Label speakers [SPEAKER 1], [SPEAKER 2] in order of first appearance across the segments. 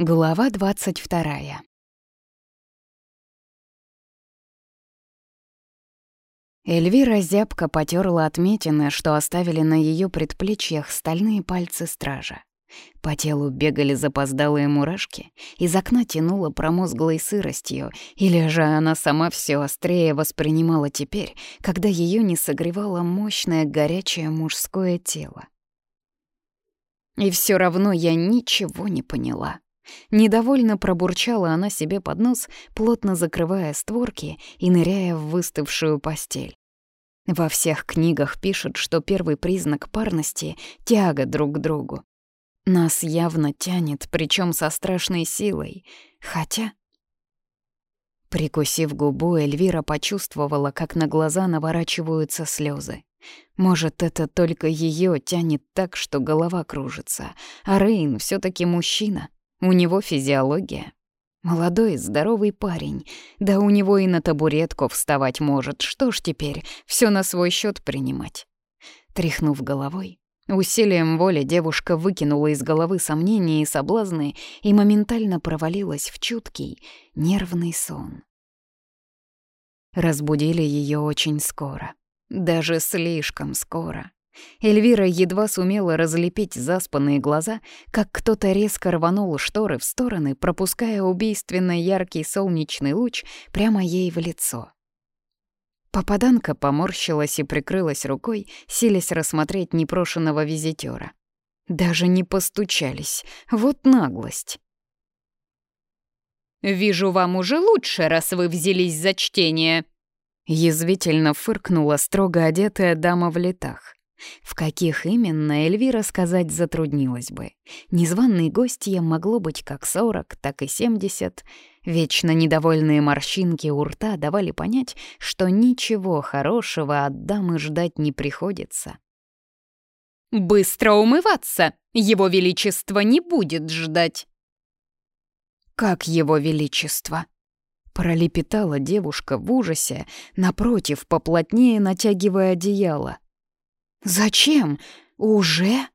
[SPEAKER 1] Глава двадцать вторая. Эльвира зябко потерла отметины, что оставили на ее предплечьях стальные пальцы стража. По телу бегали запоздалые мурашки, из окна тянуло промозглой сыростью, или же она сама все острее воспринимала теперь, когда ее не согревало мощное горячее мужское тело. И все равно я ничего не поняла. Недовольно пробурчала она себе под нос, плотно закрывая створки и ныряя в выставшую постель. Во всех книгах пишут, что первый признак парности — тяга друг к другу. Нас явно тянет, причем со страшной силой. Хотя... Прикусив губу, Эльвира почувствовала, как на глаза наворачиваются слезы. Может, это только ее тянет так, что голова кружится, а Рейн все таки мужчина — у него физиология. Молодой, здоровый парень. Да у него и на табуретку вставать может. Что ж теперь, все на свой счет принимать? Тряхнув головой, усилием воли девушка выкинула из головы сомнения и соблазны и моментально провалилась в чуткий, нервный сон. Разбудили ее очень скоро. Даже слишком скоро. Эльвира едва сумела разлепить заспанные глаза, как кто-то резко рванул шторы в стороны, пропуская убийственно яркий солнечный луч прямо ей в лицо. Попаданка поморщилась и прикрылась рукой, силясь рассмотреть непрошенного визитера. Даже не постучались. Вот наглость.
[SPEAKER 2] «Вижу, вам уже лучше, раз вы взялись за чтение», — язвительно фыркнула строго одетая дама в летах.
[SPEAKER 1] В каких именно Эльвира сказать затруднилась бы. Незваный гостья могло быть как сорок, так и семьдесят. Вечно недовольные морщинки у рта давали понять, что ничего хорошего от дамы ждать не приходится.
[SPEAKER 2] «Быстро умываться! Его Величество не будет ждать!»
[SPEAKER 1] «Как Его Величество?» Пролепетала девушка в ужасе, напротив, поплотнее натягивая одеяло. «Зачем? Уже?»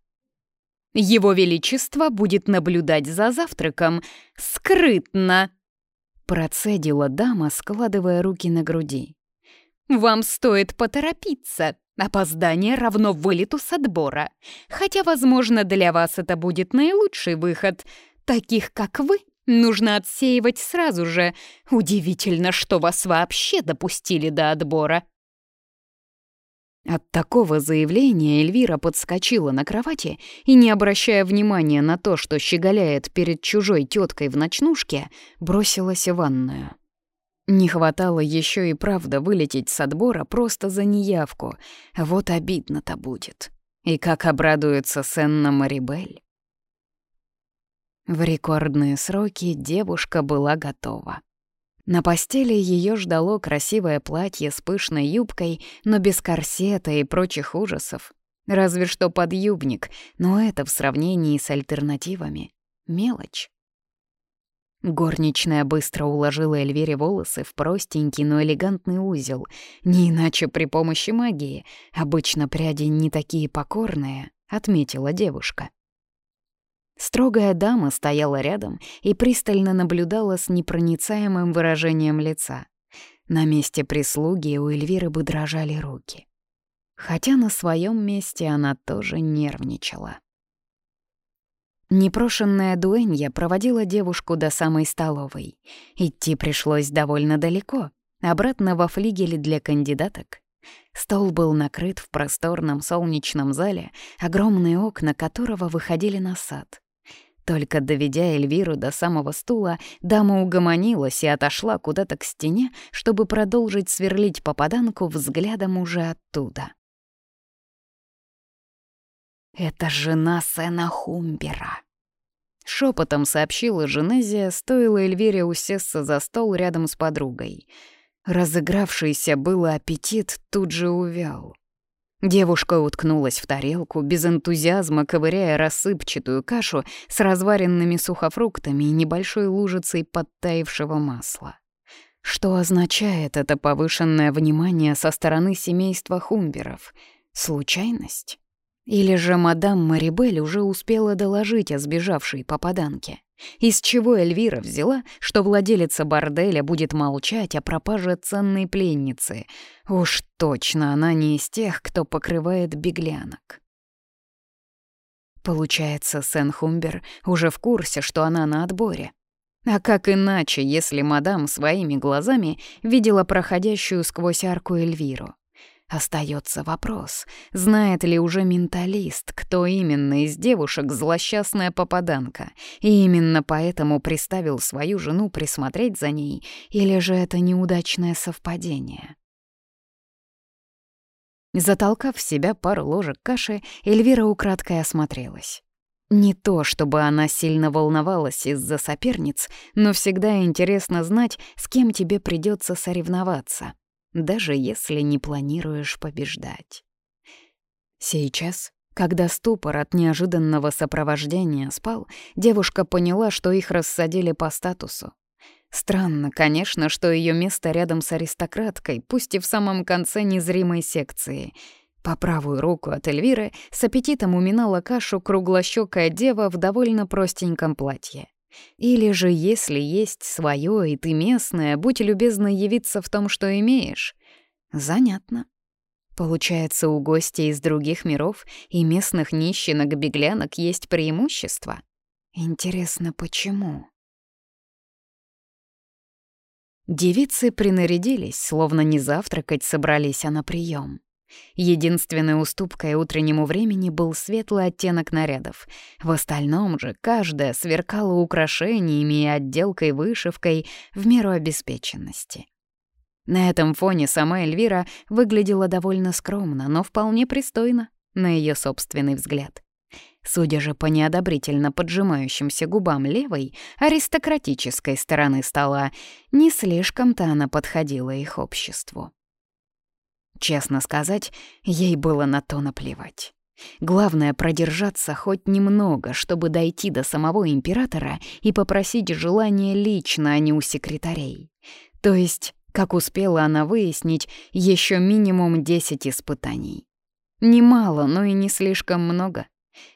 [SPEAKER 2] «Его Величество будет наблюдать за завтраком. Скрытно!»
[SPEAKER 1] Процедила дама, складывая руки на груди.
[SPEAKER 2] «Вам стоит поторопиться. Опоздание равно вылету с отбора. Хотя, возможно, для вас это будет наилучший выход. Таких, как вы, нужно отсеивать сразу же. Удивительно, что вас вообще допустили до отбора».
[SPEAKER 1] От такого заявления Эльвира подскочила на кровати и, не обращая внимания на то, что щеголяет перед чужой теткой в ночнушке, бросилась в ванную. Не хватало еще и правда вылететь с отбора просто за неявку. Вот обидно-то будет. И как обрадуется Сенна Марибель. В рекордные сроки девушка была готова. На постели ее ждало красивое платье с пышной юбкой, но без корсета и прочих ужасов. Разве что подъюбник, но это в сравнении с альтернативами — мелочь. Горничная быстро уложила Эльвире волосы в простенький, но элегантный узел, не иначе при помощи магии. Обычно пряди не такие покорные, — отметила девушка. Строгая дама стояла рядом и пристально наблюдала с непроницаемым выражением лица. На месте прислуги у Эльвиры бы дрожали руки. Хотя на своем месте она тоже нервничала. Непрошенная дуэнья проводила девушку до самой столовой. Идти пришлось довольно далеко, обратно во флигеле для кандидаток. Стол был накрыт в просторном солнечном зале, огромные окна которого выходили на сад. Только доведя Эльвиру до самого стула, дама угомонилась и отошла куда-то к стене, чтобы продолжить сверлить попаданку взглядом уже оттуда. «Это жена Сэна Хумбера», — шепотом сообщила Женезия, стоило Эльвире усесться за стол рядом с подругой. Разыгравшийся было аппетит тут же увял. Девушка уткнулась в тарелку, без энтузиазма ковыряя рассыпчатую кашу с разваренными сухофруктами и небольшой лужицей подтаившего масла. Что означает это повышенное внимание со стороны семейства Хумберов? Случайность? Или же мадам Марибель уже успела доложить о сбежавшей попаданке? Из чего Эльвира взяла, что владелица борделя будет молчать о пропаже ценной пленницы? Уж точно она не из тех, кто покрывает беглянок. Получается, Сен-Хумбер уже в курсе, что она на отборе. А как иначе, если мадам своими глазами видела проходящую сквозь арку Эльвиру? Остается вопрос, знает ли уже менталист, кто именно из девушек злосчастная попаданка, и именно поэтому приставил свою жену присмотреть за ней, или же это неудачное совпадение? Затолкав в себя пару ложек каши, Эльвира украдкой осмотрелась. Не то, чтобы она сильно волновалась из-за соперниц, но всегда интересно знать, с кем тебе придется соревноваться даже если не планируешь побеждать. Сейчас, когда ступор от неожиданного сопровождения спал, девушка поняла, что их рассадили по статусу. Странно, конечно, что ее место рядом с аристократкой, пусть и в самом конце незримой секции. По правую руку от Эльвиры с аппетитом уминала кашу круглощёкая дева в довольно простеньком платье. Или же, если есть свое, и ты местная, будь любезна явиться в том, что имеешь. Занятно. Получается, у гостей из других миров и местных нищенок-беглянок есть преимущество? Интересно, почему? Девицы принарядились, словно не завтракать собрались, а на прием. Единственной уступкой утреннему времени был светлый оттенок нарядов. В остальном же каждая сверкала украшениями и отделкой-вышивкой в меру обеспеченности. На этом фоне сама Эльвира выглядела довольно скромно, но вполне пристойно, на ее собственный взгляд. Судя же по неодобрительно поджимающимся губам левой, аристократической стороны стола, не слишком-то она подходила их обществу. Честно сказать, ей было на то наплевать. Главное — продержаться хоть немного, чтобы дойти до самого императора и попросить желание лично, а не у секретарей. То есть, как успела она выяснить, еще минимум 10 испытаний. Немало, но и не слишком много.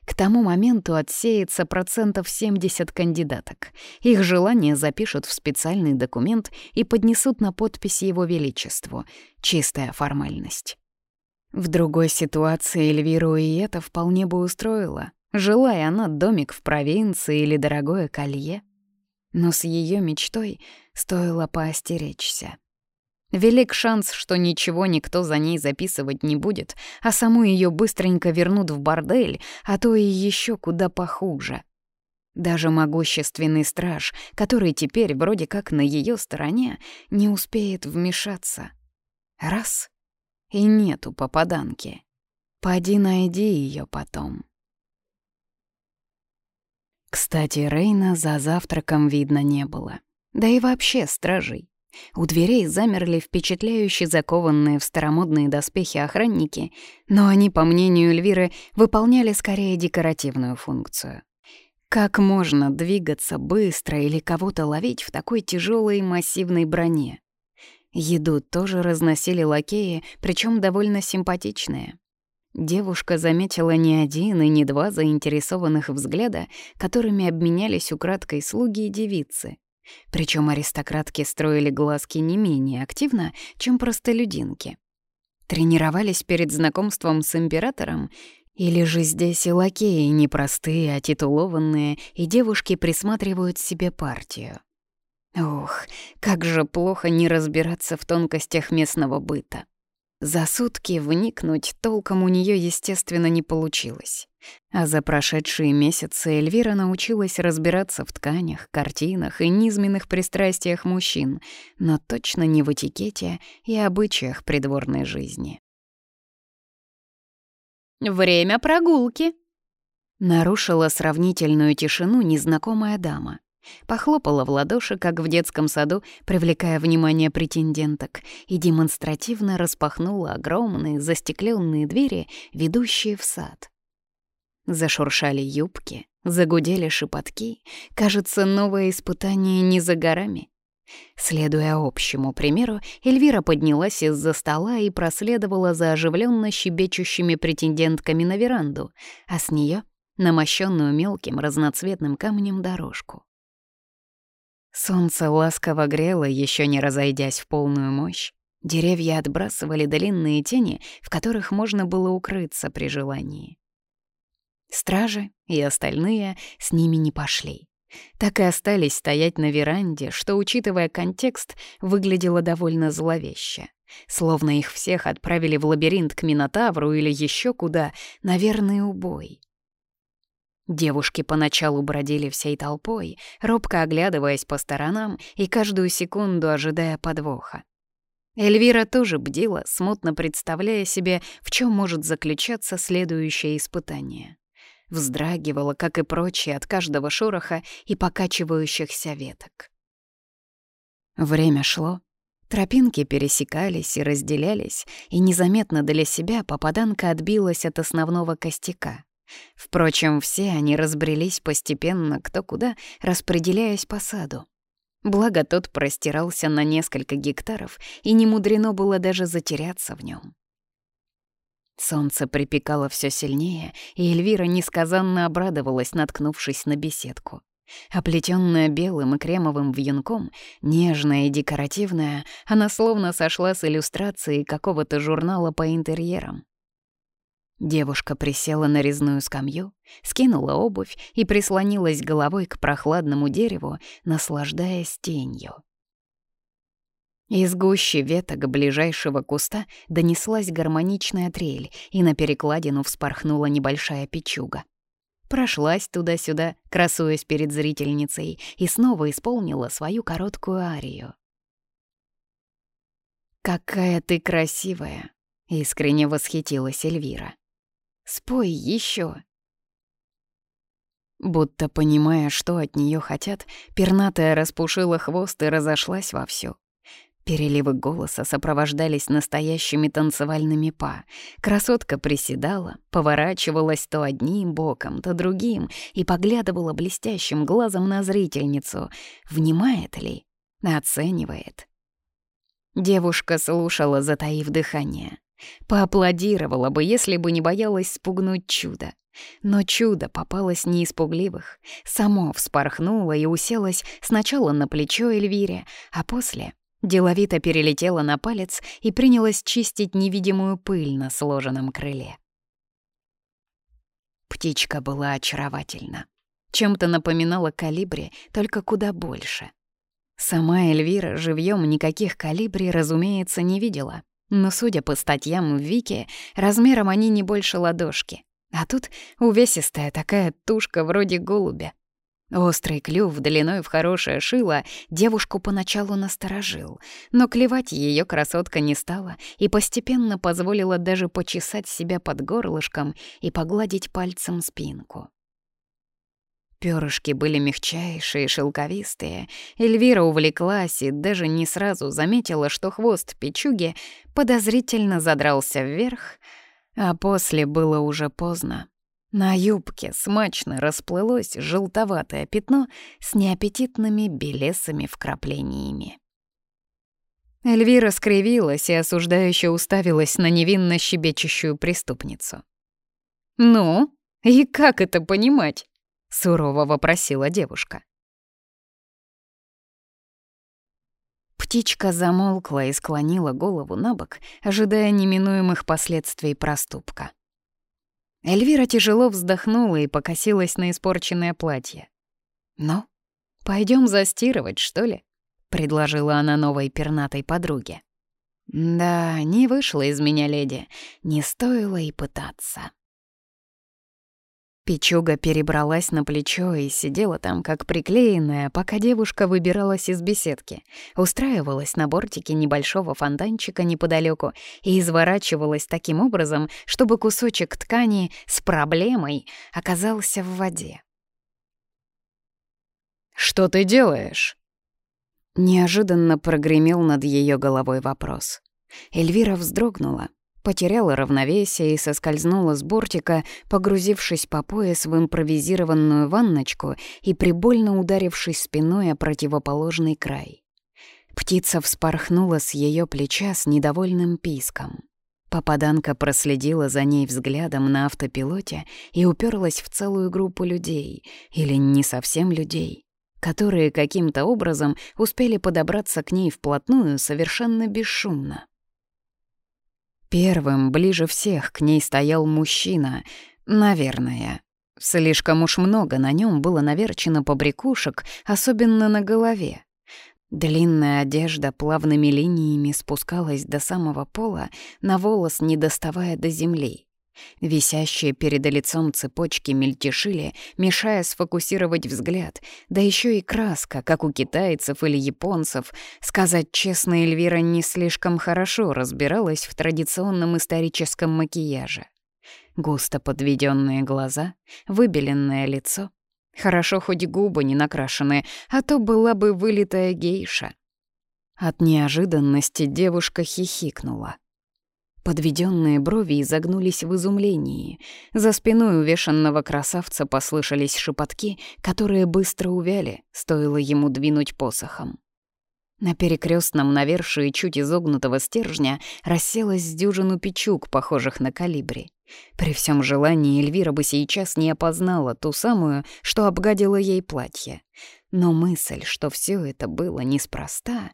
[SPEAKER 1] К тому моменту отсеется процентов 70 кандидаток. Их желание запишут в специальный документ и поднесут на подпись Его Величеству. Чистая формальность. В другой ситуации Эльвиру и это вполне бы устроило, желая она домик в провинции или дорогое колье. Но с ее мечтой стоило поостеречься. Велик шанс, что ничего никто за ней записывать не будет, а саму ее быстренько вернут в бордель, а то и еще куда похуже. Даже могущественный страж, который теперь вроде как на ее стороне, не успеет вмешаться. Раз — и нету попаданки. Поди найди ее потом. Кстати, Рейна за завтраком видно не было. Да и вообще стражей. У дверей замерли впечатляющие закованные в старомодные доспехи охранники, но они, по мнению Эльвиры, выполняли скорее декоративную функцию. Как можно двигаться быстро или кого-то ловить в такой тяжелой массивной броне? Еду тоже разносили лакеи, причем довольно симпатичные. Девушка заметила не один и не два заинтересованных взгляда, которыми обменялись украдкой слуги и девицы. Причем аристократки строили глазки не менее активно, чем простолюдинки. Тренировались перед знакомством с императором, или же здесь и лакеи непростые, а титулованные, и девушки присматривают себе партию. Ох, как же плохо не разбираться в тонкостях местного быта. За сутки вникнуть толком у нее, естественно, не получилось. А за прошедшие месяцы Эльвира научилась разбираться в тканях, картинах и низменных пристрастиях мужчин, но точно не в этикете и обычаях придворной жизни.
[SPEAKER 2] «Время прогулки!»
[SPEAKER 1] Нарушила сравнительную тишину незнакомая дама. Похлопала в ладоши, как в детском саду, привлекая внимание претенденток, и демонстративно распахнула огромные застекленные двери, ведущие в сад. Зашуршали юбки, загудели шепотки. Кажется, новое испытание не за горами. Следуя общему примеру, Эльвира поднялась из-за стола и проследовала за оживленно щебечущими претендентками на веранду, а с нее на мощенную мелким разноцветным камнем дорожку. Солнце ласково грело, еще не разойдясь в полную мощь. Деревья отбрасывали длинные тени, в которых можно было укрыться при желании. Стражи и остальные с ними не пошли. Так и остались стоять на веранде, что, учитывая контекст, выглядело довольно зловеще. Словно их всех отправили в лабиринт к Минотавру или еще куда, на верный убой. Девушки поначалу бродили всей толпой, робко оглядываясь по сторонам и каждую секунду ожидая подвоха. Эльвира тоже бдила, смутно представляя себе, в чем может заключаться следующее испытание вздрагивала, как и прочие, от каждого шороха и покачивающихся веток. Время шло. Тропинки пересекались и разделялись, и незаметно для себя попаданка отбилась от основного костяка. Впрочем, все они разбрелись постепенно кто куда, распределяясь по саду. Благо тот простирался на несколько гектаров, и не мудрено было даже затеряться в нем. Солнце припекало все сильнее, и Эльвира несказанно обрадовалась, наткнувшись на беседку. Оплетённая белым и кремовым вьюнком, нежная и декоративная, она словно сошла с иллюстрацией какого-то журнала по интерьерам. Девушка присела на резную скамью, скинула обувь и прислонилась головой к прохладному дереву, наслаждаясь тенью. Из гущи веток ближайшего куста донеслась гармоничная трель, и на перекладину вспорхнула небольшая печуга. Прошлась туда-сюда, красуясь перед зрительницей, и снова исполнила свою короткую арию. «Какая ты красивая!» — искренне восхитилась Эльвира. «Спой еще. Будто понимая, что от нее хотят, пернатая распушила хвост и разошлась вовсю. Переливы голоса сопровождались настоящими танцевальными па. Красотка приседала, поворачивалась то одним боком, то другим и поглядывала блестящим глазом на зрительницу. Внимает ли? Оценивает. Девушка слушала, затаив дыхание. Поаплодировала бы, если бы не боялась спугнуть чудо. Но чудо попалось не из пугливых. Само вспорхнуло и уселось сначала на плечо Эльвире, а после Деловито перелетела на палец и принялась чистить невидимую пыль на сложенном крыле. Птичка была очаровательна. Чем-то напоминала калибри, только куда больше. Сама Эльвира живьем никаких калибри, разумеется, не видела. Но, судя по статьям в Вике, размером они не больше ладошки. А тут увесистая такая тушка вроде голубя. Острый клюв длиной в хорошее шило девушку поначалу насторожил, но клевать ее красотка не стала и постепенно позволила даже почесать себя под горлышком и погладить пальцем спинку. Пёрышки были мягчайшие, шелковистые. Эльвира увлеклась и даже не сразу заметила, что хвост печуги подозрительно задрался вверх, а после было уже поздно. На юбке смачно расплылось желтоватое пятно с неаппетитными белесыми вкраплениями. Эльвира скривилась и осуждающе уставилась на невинно щебечущую преступницу. «Ну, и как это понимать?» — сурово вопросила девушка. Птичка замолкла и склонила голову на бок, ожидая неминуемых последствий проступка. Эльвира тяжело вздохнула и покосилась на испорченное платье. «Ну, пойдем застирывать, что ли?» — предложила она новой пернатой подруге. «Да, не вышло из меня, леди, не стоило и пытаться». Печуга перебралась на плечо и сидела там как приклеенная, пока девушка выбиралась из беседки, устраивалась на бортике небольшого фонтанчика неподалеку и изворачивалась таким образом, чтобы кусочек ткани с проблемой оказался в воде. «Что ты делаешь?» Неожиданно прогремел над ее головой вопрос. Эльвира вздрогнула, потеряла равновесие и соскользнула с бортика, погрузившись по пояс в импровизированную ванночку и прибольно ударившись спиной о противоположный край. Птица вспорхнула с ее плеча с недовольным писком. Попаданка проследила за ней взглядом на автопилоте и уперлась в целую группу людей, или не совсем людей. которые каким-то образом успели подобраться к ней вплотную совершенно бесшумно. Первым, ближе всех, к ней стоял мужчина, наверное. Слишком уж много на нем было наверчено побрякушек, особенно на голове. Длинная одежда плавными линиями спускалась до самого пола, на волос не доставая до земли. Висящие перед лицом цепочки мельтешили, мешая сфокусировать взгляд, да еще и краска, как у китайцев или японцев. Сказать честно, Эльвира не слишком хорошо разбиралась в традиционном историческом макияже. Густо подведенные глаза, выбеленное лицо. Хорошо хоть губы не накрашены, а то была бы вылитая гейша. От неожиданности девушка хихикнула. Подведенные брови изогнулись в изумлении. За спиной увешанного красавца послышались шепотки, которые быстро увяли, стоило ему двинуть посохом. На перекрестном навершии чуть изогнутого стержня расселась дюжину печук, похожих на калибри. При всем желании Эльвира бы сейчас не опознала ту самую, что обгадила ей платье. Но мысль, что все это было неспроста,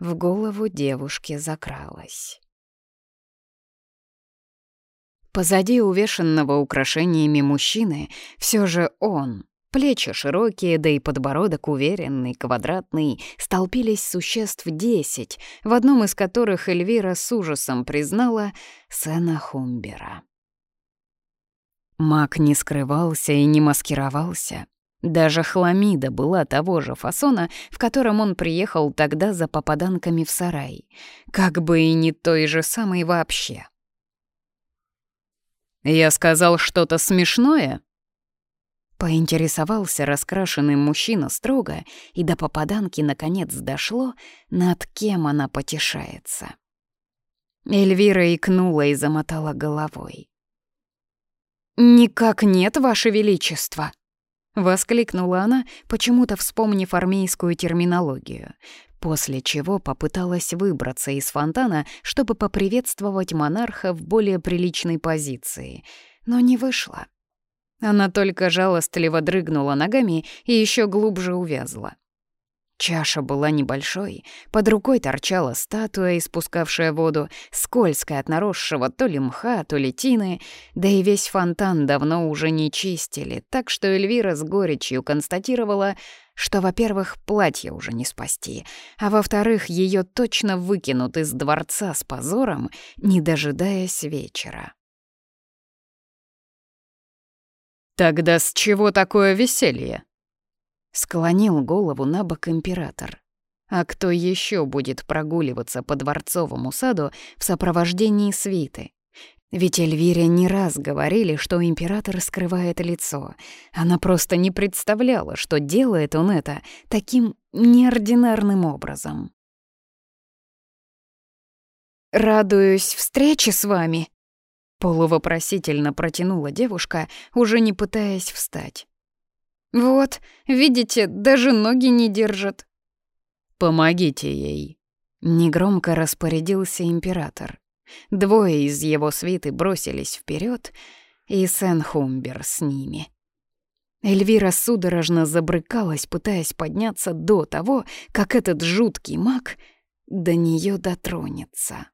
[SPEAKER 1] в голову девушки закралась. Позади увешанного украшениями мужчины все же он. Плечи широкие, да и подбородок уверенный, квадратный, столпились существ десять, в одном из которых Эльвира с ужасом признала сына Хумбера. Маг не скрывался и не маскировался. Даже хламида была того же фасона, в котором он приехал тогда за попаданками в сарай. Как бы и не той же самой вообще. «Я сказал что-то смешное?» Поинтересовался раскрашенный мужчина строго, и до попаданки наконец дошло, над кем она потешается. Эльвира икнула и замотала головой. «Никак нет, Ваше Величество!» — воскликнула она, почему-то вспомнив армейскую терминологию после чего попыталась выбраться из фонтана, чтобы поприветствовать монарха в более приличной позиции, но не вышло. Она только жалостливо дрыгнула ногами и еще глубже увязла. Чаша была небольшой, под рукой торчала статуя, испускавшая воду, скользкая от наросшего то ли мха, то ли тины, да и весь фонтан давно уже не чистили, так что Эльвира с горечью констатировала, что, во-первых, платье уже не спасти, а во-вторых, ее точно выкинут из дворца с позором, не дожидаясь вечера. «Тогда с чего такое веселье?» Склонил голову на бок император. А кто еще будет прогуливаться по дворцовому саду в сопровождении свиты? Ведь Эльвире не раз говорили, что император скрывает лицо. Она просто не представляла, что делает он это таким неординарным образом. «Радуюсь встрече с вами», — полувопросительно протянула девушка, уже не пытаясь встать. «Вот, видите, даже ноги не держат». «Помогите ей», — негромко распорядился император. Двое из его свиты бросились вперед, и Сен-Хумбер с ними. Эльвира судорожно забрыкалась, пытаясь подняться до того, как этот жуткий маг до нее дотронется.